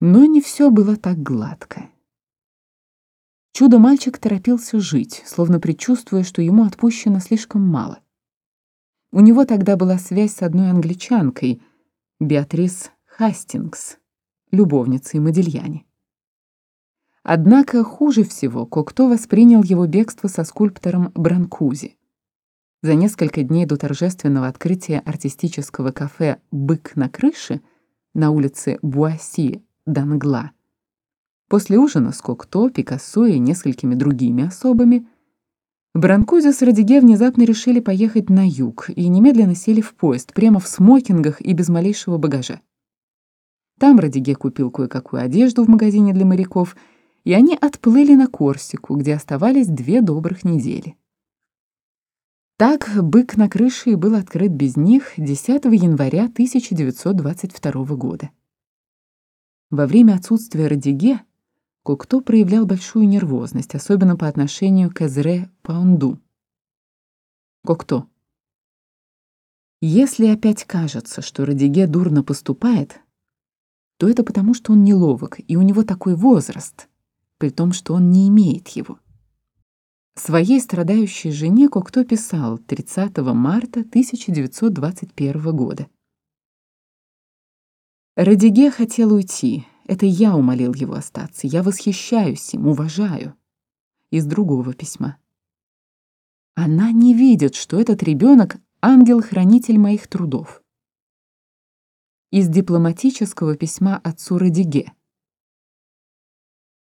Но не все было так гладко. Чудо-мальчик торопился жить, словно предчувствуя, что ему отпущено слишком мало. У него тогда была связь с одной англичанкой, Беатрис Хастингс, любовницей Модильяне. Однако хуже всего Кокто воспринял его бегство со скульптором Бранкузи. За несколько дней до торжественного открытия артистического кафе «Бык на крыше» на улице Буасси Дангла. После ужина с Кокто, Пикассо и несколькими другими особами Бранкузи с Радиге внезапно решили поехать на юг и немедленно сели в поезд, прямо в смокингах и без малейшего багажа. Там Радиге купил кое-какую одежду в магазине для моряков, и они отплыли на Корсику, где оставались две добрых недели. Так «Бык на крыше» был открыт без них 10 января 1922 года. Во время отсутствия Радиге Кокто проявлял большую нервозность, особенно по отношению к Эзре Паунду. Кокто. Если опять кажется, что Радиге дурно поступает, то это потому, что он неловок, и у него такой возраст, при том, что он не имеет его. Своей страдающей жене Кокто писал 30 марта 1921 года. Радиге хотел уйти. Это я умолил его остаться. Я восхищаюсь им, уважаю. Из другого письма. Она не видит, что этот ребенок — ангел-хранитель моих трудов. Из дипломатического письма отцу Радиге.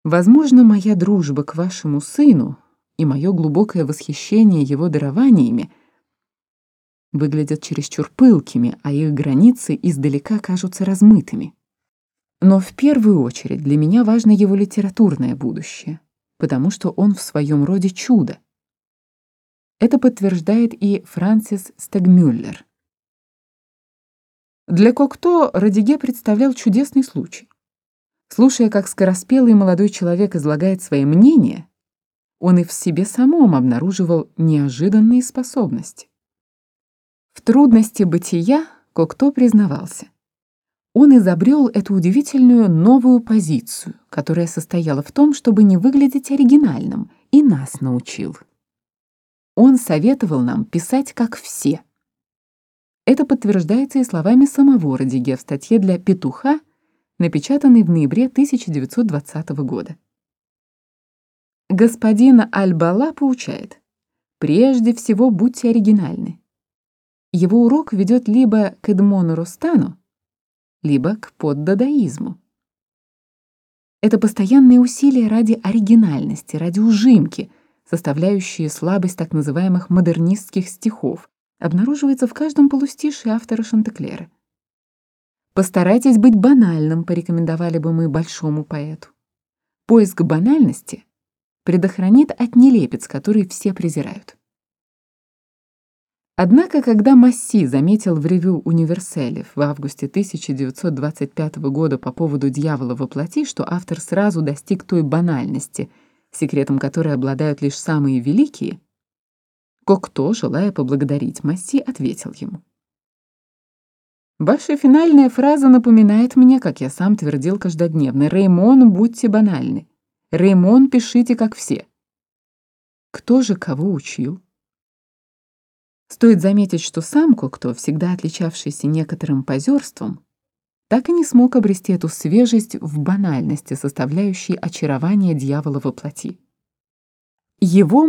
Возможно, моя дружба к вашему сыну и мое глубокое восхищение его дарованиями выглядят чересчур пылкими, а их границы издалека кажутся размытыми. Но в первую очередь для меня важно его литературное будущее, потому что он в своем роде чудо. Это подтверждает и Франсис Стегмюллер. Для Кокто Радиге представлял чудесный случай. Слушая, как скороспелый молодой человек излагает свои мнения, он и в себе самом обнаруживал неожиданные способности. В трудности бытия Кокто признавался. Он изобрел эту удивительную новую позицию, которая состояла в том, чтобы не выглядеть оригинальным, и нас научил. Он советовал нам писать как все. Это подтверждается и словами самого Радиге в статье для «Петуха», напечатанной в ноябре 1920 года. Господин Аль-Бала поучает, «Прежде всего будьте оригинальны. Его урок ведет либо к Эдмону Ростану, либо к поддадаизму. Это постоянные усилия ради оригинальности, ради ужимки, составляющие слабость так называемых модернистских стихов, обнаруживается в каждом полустише автора Шантеклера. «Постарайтесь быть банальным», — порекомендовали бы мы большому поэту. Поиск банальности предохранит от нелепец, который все презирают. Однако, когда Масси заметил в ревю «Универселев» в августе 1925 года по поводу «Дьявола во плоти», что автор сразу достиг той банальности, секретом которой обладают лишь самые великие, Кокто, желая поблагодарить Масси, ответил ему. «Ваша финальная фраза напоминает мне, как я сам твердил каждодневно, «Реймон, будьте банальны! Реймон, пишите, как все!» Кто же кого учил? Стоит заметить, что сам Кокто, всегда отличавшийся некоторым позерством, так и не смог обрести эту свежесть в банальности, составляющей очарование дьявола во плоти. Его